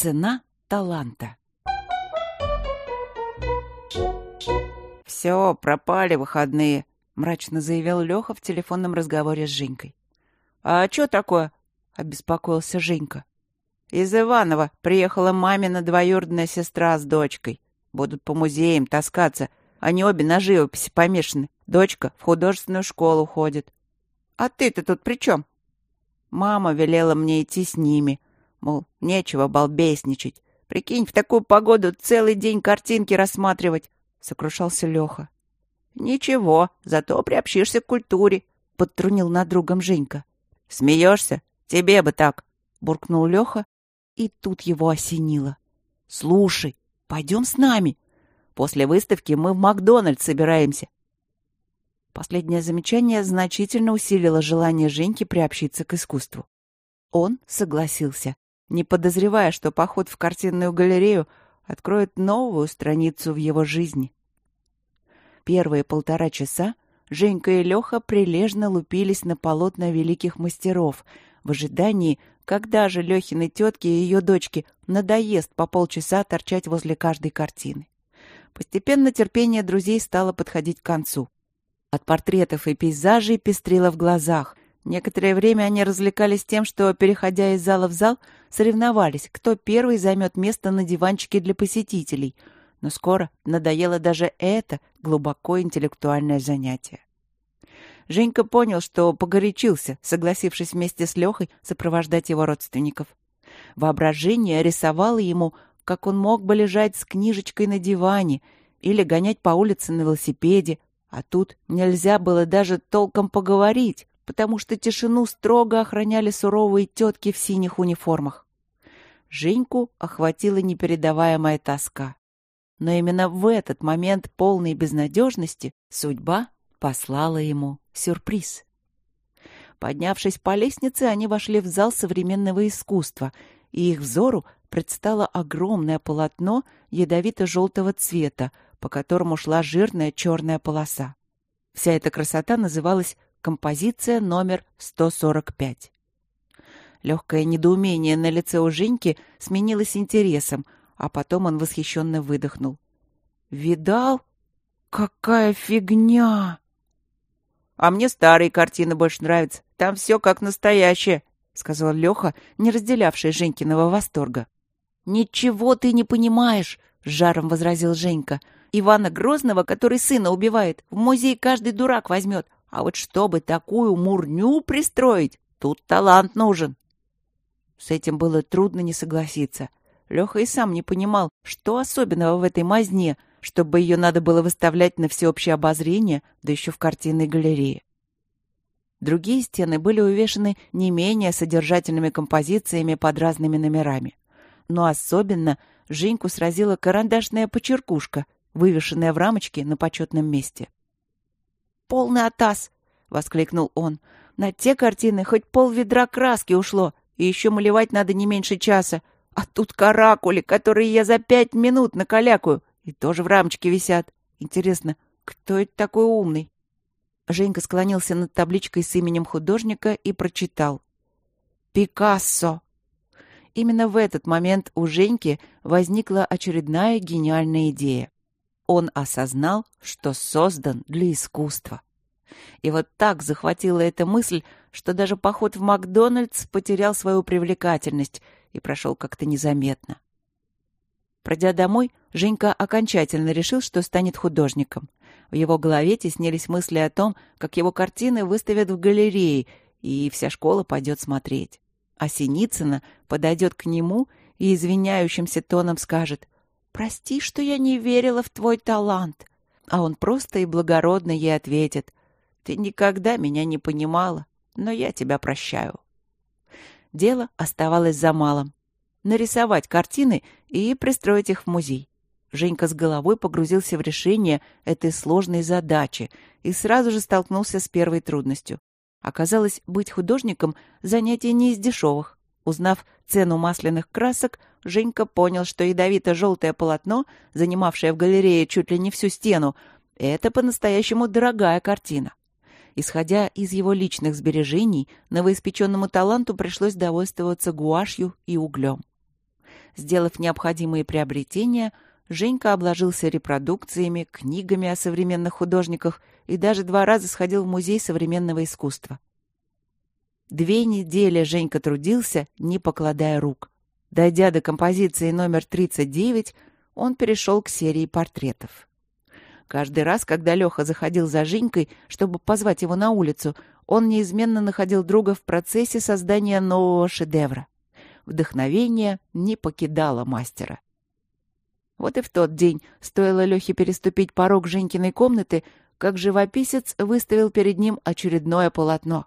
Цена таланта. «Все, пропали выходные», — мрачно заявил Леха в телефонном разговоре с Женькой. «А что такое?» — обеспокоился Женька. «Из Иванова приехала мамина двоюродная сестра с дочкой. Будут по музеям таскаться. Они обе на живописи помешаны. Дочка в художественную школу ходит. А ты-то тут при чем?» Мама велела мне идти с ними. Мол, нечего балбесничать. Прикинь, в такую погоду целый день картинки рассматривать, — сокрушался Леха. Ничего, зато приобщишься к культуре, — подтрунил над другом Женька. Смеешься? Тебе бы так, — буркнул Леха, и тут его осенило. Слушай, пойдем с нами. После выставки мы в Макдональдс собираемся. Последнее замечание значительно усилило желание Женьки приобщиться к искусству. Он согласился, не подозревая, что поход в картинную галерею откроет новую страницу в его жизни. Первые полтора часа Женька и Леха прилежно лупились на полотна великих мастеров в ожидании, когда же Лехиной тетке и ее дочке надоест по полчаса торчать возле каждой картины. Постепенно терпение друзей стало подходить к концу. От портретов и пейзажей пестрило в глазах. Некоторое время они развлекались тем, что, переходя из зала в зал, соревновались, кто первый займет место на диванчике для посетителей. Но скоро надоело даже это глубоко интеллектуальное занятие. Женька понял, что погорячился, согласившись вместе с Лехой сопровождать его родственников. Воображение рисовало ему, как он мог бы лежать с книжечкой на диване или гонять по улице на велосипеде, а тут нельзя было даже толком поговорить, потому что тишину строго охраняли суровые тетки в синих униформах. Женьку охватила непередаваемая тоска. Но именно в этот момент полной безнадежности судьба послала ему сюрприз. Поднявшись по лестнице, они вошли в зал современного искусства, и их взору предстало огромное полотно ядовито-желтого цвета, по которому шла жирная черная полоса. Вся эта красота называлась «Композиция номер 145». Легкое недоумение на лице у Женьки сменилось интересом, а потом он восхищенно выдохнул. «Видал? Какая фигня!» «А мне старые картины больше нравятся. Там все как настоящее», — сказал Леха, не разделявший Женькиного восторга. «Ничего ты не понимаешь», — с жаром возразил Женька. Ивана Грозного, который сына убивает, в музей каждый дурак возьмет. А вот чтобы такую мурню пристроить, тут талант нужен. С этим было трудно не согласиться. Леха и сам не понимал, что особенного в этой мазне, чтобы ее надо было выставлять на всеобщее обозрение, да еще в картинной галерее. Другие стены были увешаны не менее содержательными композициями под разными номерами. Но особенно Женьку сразила карандашная почеркушка — вывешенная в рамочке на почетном месте. «Полный атас!» — воскликнул он. «На те картины хоть пол ведра краски ушло, и еще малевать надо не меньше часа. А тут каракули, которые я за пять минут накалякаю, и тоже в рамочке висят. Интересно, кто это такой умный?» Женька склонился над табличкой с именем художника и прочитал. «Пикассо». Именно в этот момент у Женьки возникла очередная гениальная идея он осознал, что создан для искусства. И вот так захватила эта мысль, что даже поход в Макдональдс потерял свою привлекательность и прошел как-то незаметно. Пройдя домой, Женька окончательно решил, что станет художником. В его голове теснились мысли о том, как его картины выставят в галерее, и вся школа пойдет смотреть. А Синицына подойдет к нему и извиняющимся тоном скажет — «Прости, что я не верила в твой талант». А он просто и благородно ей ответит. «Ты никогда меня не понимала, но я тебя прощаю». Дело оставалось за малым. Нарисовать картины и пристроить их в музей. Женька с головой погрузился в решение этой сложной задачи и сразу же столкнулся с первой трудностью. Оказалось, быть художником — занятие не из дешевых. Узнав цену масляных красок, Женька понял, что ядовито-желтое полотно, занимавшее в галерее чуть ли не всю стену, это по-настоящему дорогая картина. Исходя из его личных сбережений, новоиспеченному таланту пришлось довольствоваться гуашью и углем. Сделав необходимые приобретения, Женька обложился репродукциями, книгами о современных художниках и даже два раза сходил в музей современного искусства. Две недели Женька трудился, не покладая рук. Дойдя до композиции номер 39, он перешел к серии портретов. Каждый раз, когда Леха заходил за Женькой, чтобы позвать его на улицу, он неизменно находил друга в процессе создания нового шедевра. Вдохновение не покидало мастера. Вот и в тот день стоило Лехе переступить порог Женькиной комнаты, как живописец выставил перед ним очередное полотно.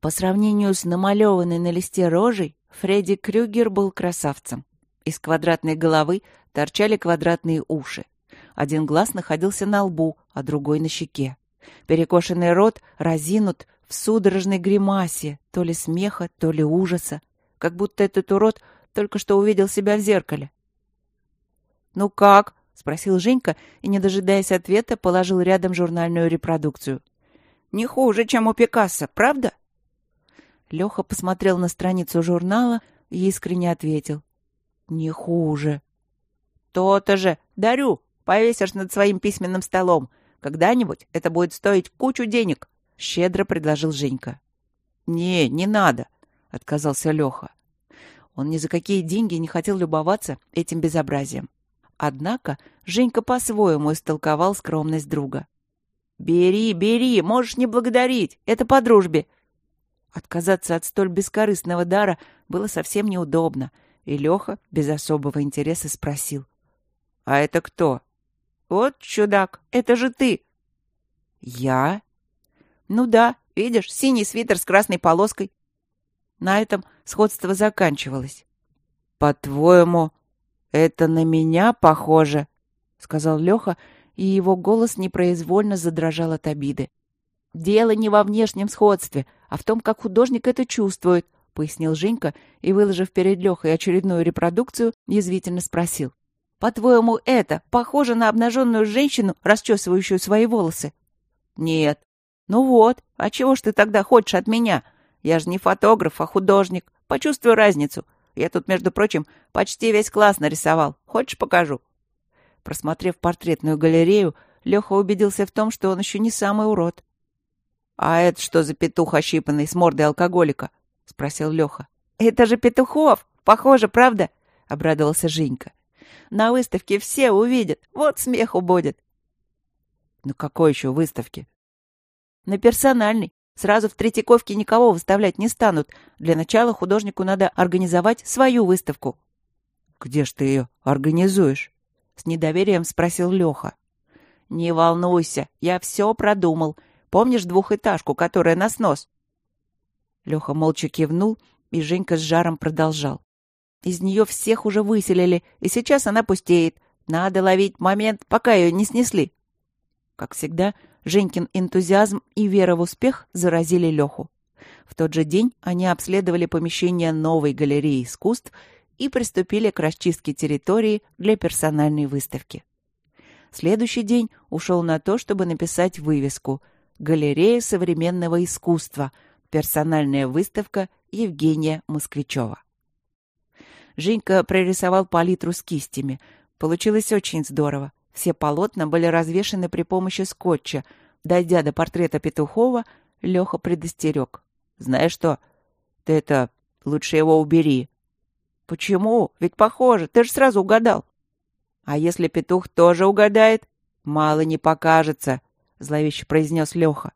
По сравнению с намалеванной на листе рожей, Фредди Крюгер был красавцем. Из квадратной головы торчали квадратные уши. Один глаз находился на лбу, а другой на щеке. Перекошенный рот разинут в судорожной гримасе, то ли смеха, то ли ужаса, как будто этот урод только что увидел себя в зеркале. «Ну как?» — спросил Женька и, не дожидаясь ответа, положил рядом журнальную репродукцию. «Не хуже, чем у Пикассо, правда?» Леха посмотрел на страницу журнала и искренне ответил. «Не хуже». «То-то же! Дарю! Повесишь над своим письменным столом. Когда-нибудь это будет стоить кучу денег!» — щедро предложил Женька. «Не, не надо!» — отказался Леха. Он ни за какие деньги не хотел любоваться этим безобразием. Однако Женька по-своему истолковал скромность друга. «Бери, бери, можешь не благодарить, это по дружбе. Отказаться от столь бескорыстного дара было совсем неудобно, и Леха без особого интереса спросил. «А это кто?» «Вот чудак, это же ты!» «Я?» «Ну да, видишь, синий свитер с красной полоской». На этом сходство заканчивалось. «По-твоему, это на меня похоже?» — сказал Леха, и его голос непроизвольно задрожал от обиды. «Дело не во внешнем сходстве, а в том, как художник это чувствует», — пояснил Женька и, выложив перед Лехой очередную репродукцию, язвительно спросил. «По-твоему, это похоже на обнаженную женщину, расчесывающую свои волосы?» «Нет». «Ну вот, а чего ж ты тогда хочешь от меня? Я же не фотограф, а художник. Почувствую разницу. Я тут, между прочим, почти весь класс нарисовал. Хочешь, покажу?» Просмотрев портретную галерею, Леха убедился в том, что он еще не самый урод. «А это что за петух ощипанный с мордой алкоголика?» — спросил Леха. «Это же Петухов! Похоже, правда?» — обрадовался Женька. «На выставке все увидят. Вот смеху будет». «На какой еще выставке?» «На персональной. Сразу в Третьяковке никого выставлять не станут. Для начала художнику надо организовать свою выставку». «Где ж ты ее организуешь?» — с недоверием спросил Леха. «Не волнуйся, я все продумал. Помнишь двухэтажку, которая на снос?» Леха молча кивнул, и Женька с жаром продолжал. «Из нее всех уже выселили, и сейчас она пустеет. Надо ловить момент, пока ее не снесли». Как всегда, Женькин энтузиазм и вера в успех заразили Леху. В тот же день они обследовали помещение новой галереи искусств и приступили к расчистке территории для персональной выставки. Следующий день ушел на то, чтобы написать вывеску — Галерея современного искусства. Персональная выставка Евгения Москвичева. Женька прорисовал палитру с кистями. Получилось очень здорово. Все полотна были развешаны при помощи скотча. Дойдя до портрета Петухова, Леха предостерег. «Знаешь что? Ты это... Лучше его убери». «Почему? Ведь похоже. Ты же сразу угадал». «А если петух тоже угадает?» «Мало не покажется. — зловеще произнес Леха.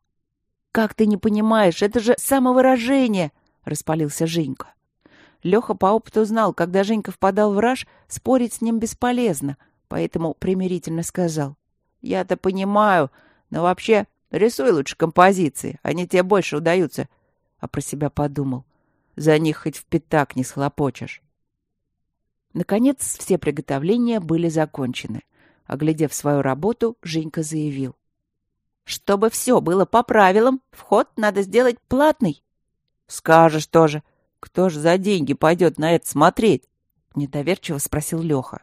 «Как ты не понимаешь? Это же самовыражение!» — распалился Женька. Леха по опыту знал, когда Женька впадал в раж, спорить с ним бесполезно, поэтому примирительно сказал. «Я-то понимаю, но вообще рисуй лучше композиции, они тебе больше удаются». А про себя подумал. «За них хоть в пятак не схлопочешь». Наконец, все приготовления были закончены. Оглядев свою работу, Женька заявил. Чтобы все было по правилам, вход надо сделать платный. Скажешь тоже. Кто же за деньги пойдет на это смотреть? Недоверчиво спросил Леха.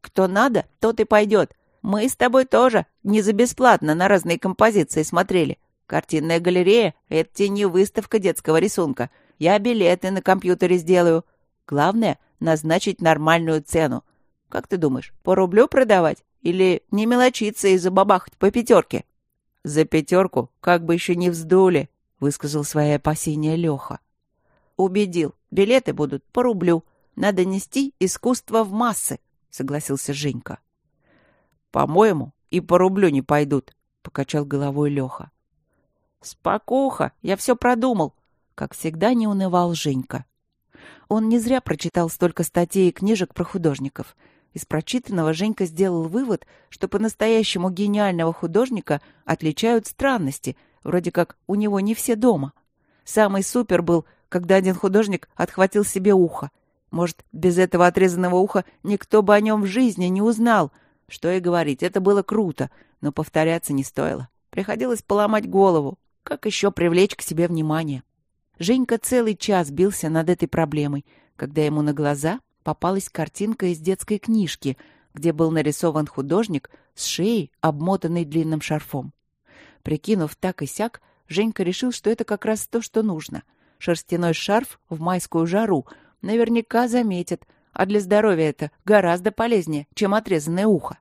Кто надо, тот и пойдет. Мы с тобой тоже не за бесплатно на разные композиции смотрели. Картинная галерея — это тебе не выставка детского рисунка. Я билеты на компьютере сделаю. Главное, назначить нормальную цену. Как ты думаешь, по рублю продавать? Или не мелочиться и забабахать по пятерке? За пятерку, как бы еще не вздули, высказал свои опасения Леха. Убедил. Билеты будут по рублю. Надо нести искусство в массы, согласился Женька. По-моему, и по рублю не пойдут, покачал головой Леха. Спокуха, я все продумал, как всегда не унывал Женька. Он не зря прочитал столько статей и книжек про художников. Из прочитанного Женька сделал вывод, что по-настоящему гениального художника отличают странности, вроде как у него не все дома. Самый супер был, когда один художник отхватил себе ухо. Может, без этого отрезанного уха никто бы о нем в жизни не узнал. Что и говорить, это было круто, но повторяться не стоило. Приходилось поломать голову. Как еще привлечь к себе внимание? Женька целый час бился над этой проблемой, когда ему на глаза попалась картинка из детской книжки, где был нарисован художник с шеей, обмотанной длинным шарфом. Прикинув так и сяк, Женька решил, что это как раз то, что нужно. Шерстяной шарф в майскую жару наверняка заметят, а для здоровья это гораздо полезнее, чем отрезанное ухо.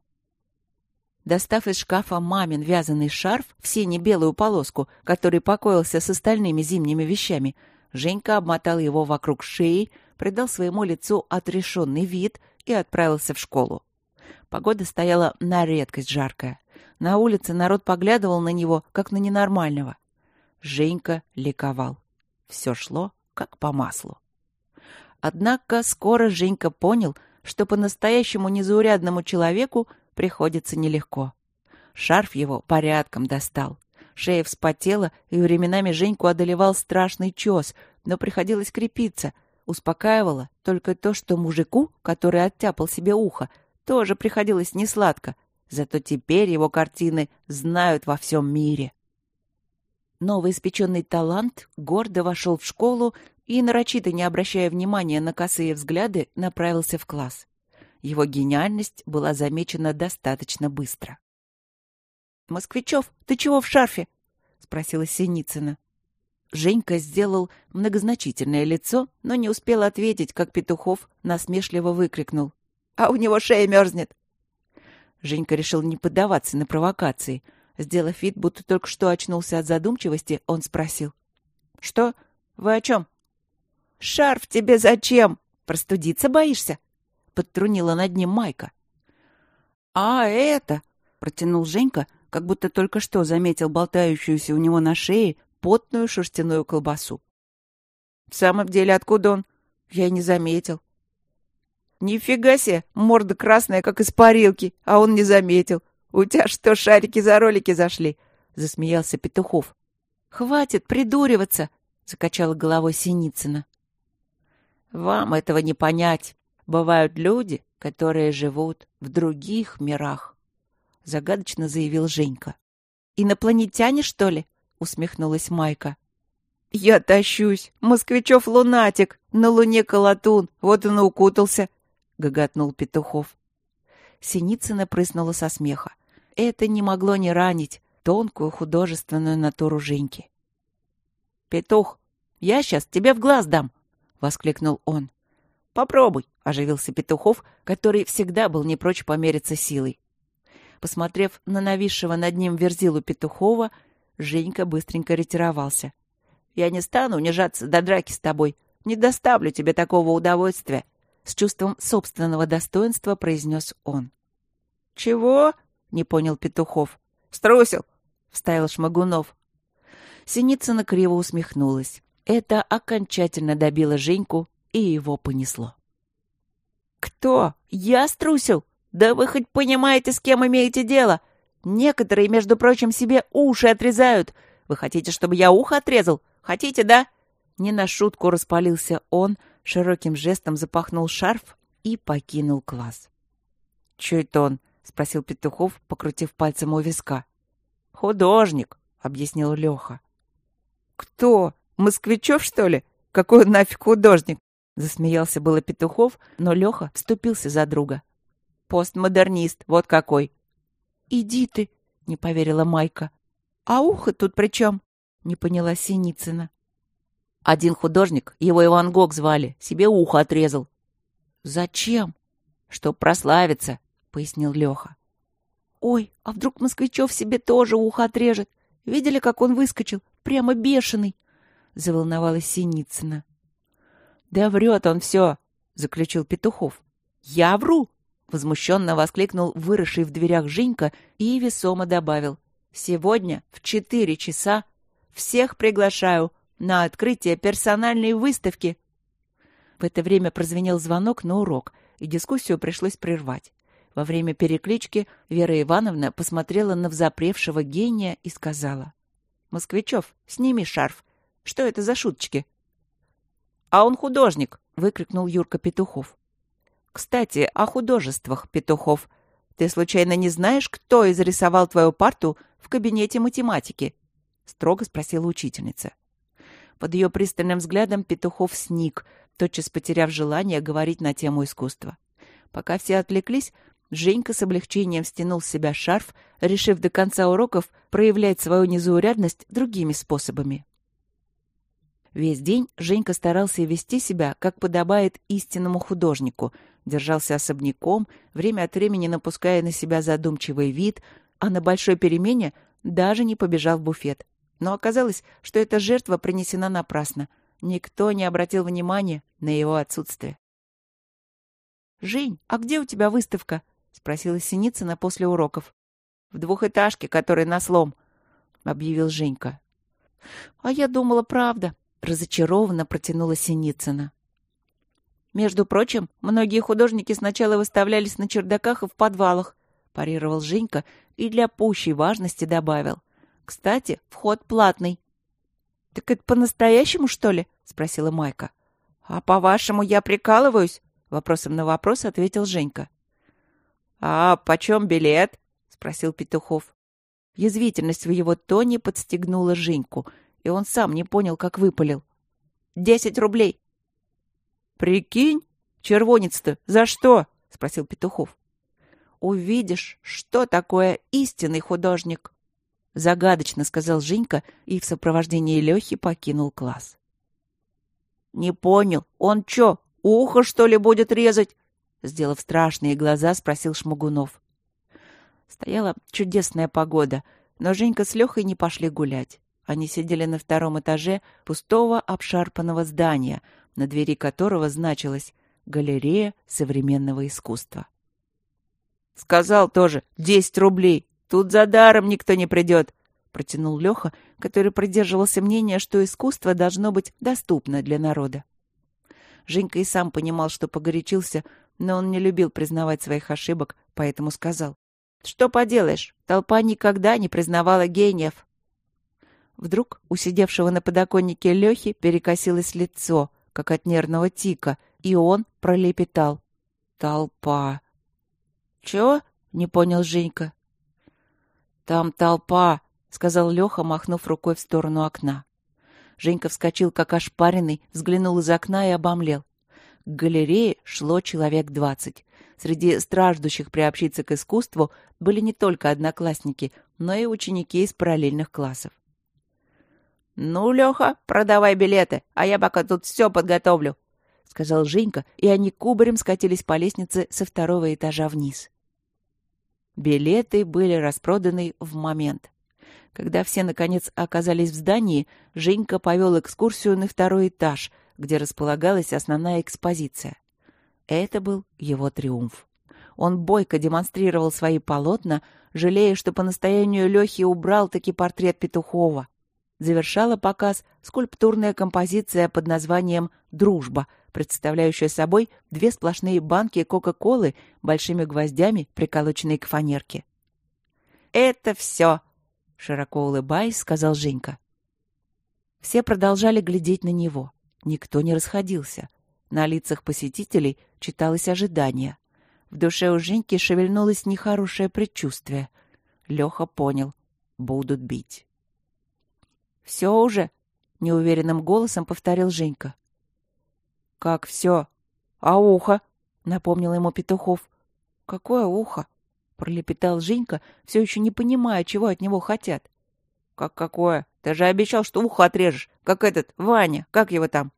Достав из шкафа мамин вязаный шарф в сине-белую полоску, который покоился с остальными зимними вещами, Женька обмотал его вокруг шеи, придал своему лицу отрешенный вид и отправился в школу. Погода стояла на редкость жаркая. На улице народ поглядывал на него, как на ненормального. Женька ликовал. Все шло, как по маслу. Однако скоро Женька понял, что по-настоящему незаурядному человеку приходится нелегко. Шарф его порядком достал. Шея вспотела, и временами Женьку одолевал страшный чес, но приходилось крепиться. Успокаивало только то, что мужику, который оттяпал себе ухо, тоже приходилось несладко. Зато теперь его картины знают во всем мире. Новоиспеченный талант гордо вошел в школу и, нарочито не обращая внимания на косые взгляды, направился в класс. Его гениальность была замечена достаточно быстро. «Москвичев, ты чего в шарфе?» — спросила Синицына. Женька сделал многозначительное лицо, но не успел ответить, как Петухов насмешливо выкрикнул. «А у него шея мерзнет!» Женька решил не поддаваться на провокации. Сделав вид, будто только что очнулся от задумчивости, он спросил. «Что? Вы о чем?» «Шарф тебе зачем? Простудиться боишься?» подтрунила над ним Майка. «А, это!» — протянул Женька, как будто только что заметил болтающуюся у него на шее потную шерстяную колбасу. «В самом деле, откуда он? Я и не заметил». «Нифига себе! Морда красная, как из парилки, а он не заметил. У тебя что, шарики за ролики зашли?» — засмеялся Петухов. «Хватит придуриваться!» — закачала головой Синицына. «Вам этого не понять. Бывают люди, которые живут в других мирах, — загадочно заявил Женька. «Инопланетяне, что ли?» — усмехнулась Майка. «Я тащусь! Москвичев лунатик! На луне колотун! Вот он и укутался!» — гоготнул Петухов. Синицына прыснула со смеха. Это не могло не ранить тонкую художественную натуру Женьки. «Петух, я сейчас тебе в глаз дам!» — воскликнул он. «Попробуй!» — оживился Петухов, который всегда был не прочь помериться силой. Посмотрев на нависшего над ним верзилу Петухова, Женька быстренько ретировался. «Я не стану унижаться до драки с тобой. Не доставлю тебе такого удовольствия!» С чувством собственного достоинства произнес он. «Чего?» — не понял Петухов. «Струсил!» — вставил Шмагунов. Синицына криво усмехнулась. Это окончательно добило Женьку и его понесло. «Кто? Я струсил? Да вы хоть понимаете, с кем имеете дело? Некоторые, между прочим, себе уши отрезают. Вы хотите, чтобы я ухо отрезал? Хотите, да?» Не на шутку распалился он, широким жестом запахнул шарф и покинул класс. «Чё это он?» — спросил Петухов, покрутив пальцем у виска. «Художник», — объяснил Леха. «Кто? Москвичев, что ли? Какой он нафиг художник? Засмеялся было Петухов, но Леха вступился за друга. «Постмодернист, вот какой!» «Иди ты!» — не поверила Майка. «А ухо тут при чем?» — не поняла Синицына. Один художник, его Иван Гог звали, себе ухо отрезал. «Зачем?» «Чтоб прославиться», — пояснил Леха. «Ой, а вдруг Москвичев себе тоже ухо отрежет? Видели, как он выскочил? Прямо бешеный!» — заволновалась Синицына. «Да врет он все!» — заключил Петухов. «Я вру!» — возмущенно воскликнул выросший в дверях Женька и весомо добавил. «Сегодня в четыре часа всех приглашаю на открытие персональной выставки». В это время прозвенел звонок на урок, и дискуссию пришлось прервать. Во время переклички Вера Ивановна посмотрела на взапревшего гения и сказала. «Москвичев, сними шарф. Что это за шуточки?» «А он художник!» — выкрикнул Юрка Петухов. «Кстати, о художествах, Петухов. Ты случайно не знаешь, кто изрисовал твою парту в кабинете математики?» — строго спросила учительница. Под ее пристальным взглядом Петухов сник, тотчас потеряв желание говорить на тему искусства. Пока все отвлеклись, Женька с облегчением стянул с себя шарф, решив до конца уроков проявлять свою незаурядность другими способами. Весь день Женька старался вести себя, как подобает истинному художнику, держался особняком, время от времени напуская на себя задумчивый вид, а на большой перемене даже не побежал в буфет. Но оказалось, что эта жертва принесена напрасно. Никто не обратил внимания на его отсутствие. «Жень, а где у тебя выставка?» — спросила Синицына после уроков. «В двухэтажке, который на слом», — объявил Женька. «А я думала, правда», — разочарованно протянула Синицына. «Между прочим, многие художники сначала выставлялись на чердаках и в подвалах», — парировал Женька и для пущей важности добавил. «Кстати, вход платный». «Так это по-настоящему, что ли?» — спросила Майка. «А по-вашему, я прикалываюсь?» — вопросом на вопрос ответил Женька. «А почем билет?» — спросил Петухов. Язвительность в его тоне подстегнула Женьку, и он сам не понял, как выпалил. «Десять рублей!» «Прикинь, червонец-то за что?» — спросил Петухов. «Увидишь, что такое истинный художник!» Загадочно сказал Женька и в сопровождении Лехи покинул класс. «Не понял, он чё, ухо, что ли, будет резать?» Сделав страшные глаза, спросил Шмагунов. Стояла чудесная погода, но Женька с Лехой не пошли гулять. Они сидели на втором этаже пустого обшарпанного здания, на двери которого значилось «Галерея современного искусства». «Сказал тоже, десять рублей. Тут за даром никто не придет», — протянул Леха, который придерживался мнения, что искусство должно быть доступно для народа. Женька и сам понимал, что погорячился, но он не любил признавать своих ошибок, поэтому сказал. «Что поделаешь, толпа никогда не признавала гениев». Вдруг у сидевшего на подоконнике Лехи перекосилось лицо, как от нервного тика, и он пролепетал. «Толпа». «Чего?» — не понял Женька. «Там толпа», — сказал Леха, махнув рукой в сторону окна. Женька вскочил, как ошпаренный, взглянул из окна и обомлел. К галерее шло человек двадцать. Среди страждущих приобщиться к искусству были не только одноклассники, но и ученики из параллельных классов. «Ну, Леха, продавай билеты, а я пока тут все подготовлю», — сказал Женька, и они кубарем скатились по лестнице со второго этажа вниз. Билеты были распроданы в момент. Когда все, наконец, оказались в здании, Женька повел экскурсию на второй этаж — где располагалась основная экспозиция. Это был его триумф. Он бойко демонстрировал свои полотна, жалея, что по настоянию Лехи убрал таки портрет Петухова. Завершала показ скульптурная композиция под названием «Дружба», представляющая собой две сплошные банки Кока-Колы большими гвоздями, приколоченные к фанерке. «Это все!» — широко улыбаясь, сказал Женька. Все продолжали глядеть на него. Никто не расходился. На лицах посетителей читалось ожидание. В душе у Женьки шевельнулось нехорошее предчувствие. Леха понял. Будут бить. «Все уже?» — неуверенным голосом повторил Женька. «Как все? А ухо?» — напомнил ему Петухов. «Какое ухо?» — пролепетал Женька, все еще не понимая, чего от него хотят. «Как какое? Ты же обещал, что ухо отрежешь, как этот, Ваня, как его там?»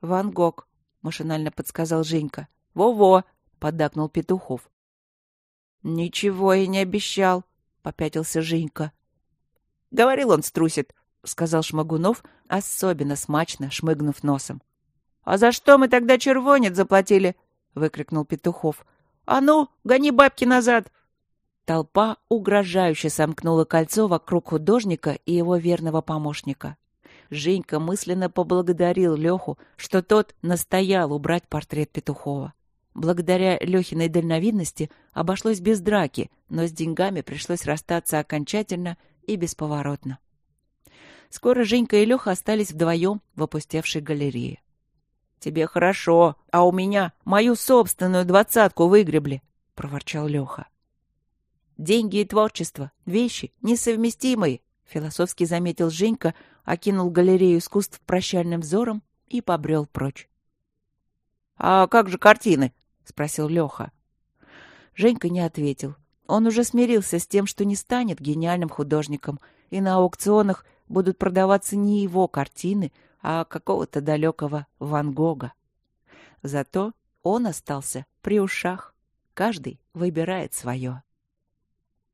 «Ван Гог», — машинально подсказал Женька. Во-во, поддакнул Петухов. Ничего и не обещал, попятился Женька. Говорил он струсит, сказал Шмагунов, особенно смачно шмыгнув носом. А за что мы тогда червонец заплатили? выкрикнул Петухов. А ну, гони бабки назад! Толпа угрожающе сомкнула кольцо вокруг художника и его верного помощника. Женька мысленно поблагодарил Леху, что тот настоял убрать портрет Петухова. Благодаря Лехиной дальновидности обошлось без драки, но с деньгами пришлось расстаться окончательно и бесповоротно. Скоро Женька и Леха остались вдвоем в опустевшей галерее. «Тебе хорошо, а у меня мою собственную двадцатку выгребли», — проворчал Леха. «Деньги и творчество — вещи несовместимые», — философски заметил Женька, окинул галерею искусств прощальным взором и побрел прочь. «А как же картины?» — спросил Леха. Женька не ответил. Он уже смирился с тем, что не станет гениальным художником, и на аукционах будут продаваться не его картины, а какого-то далекого Ван Гога. Зато он остался при ушах. Каждый выбирает свое.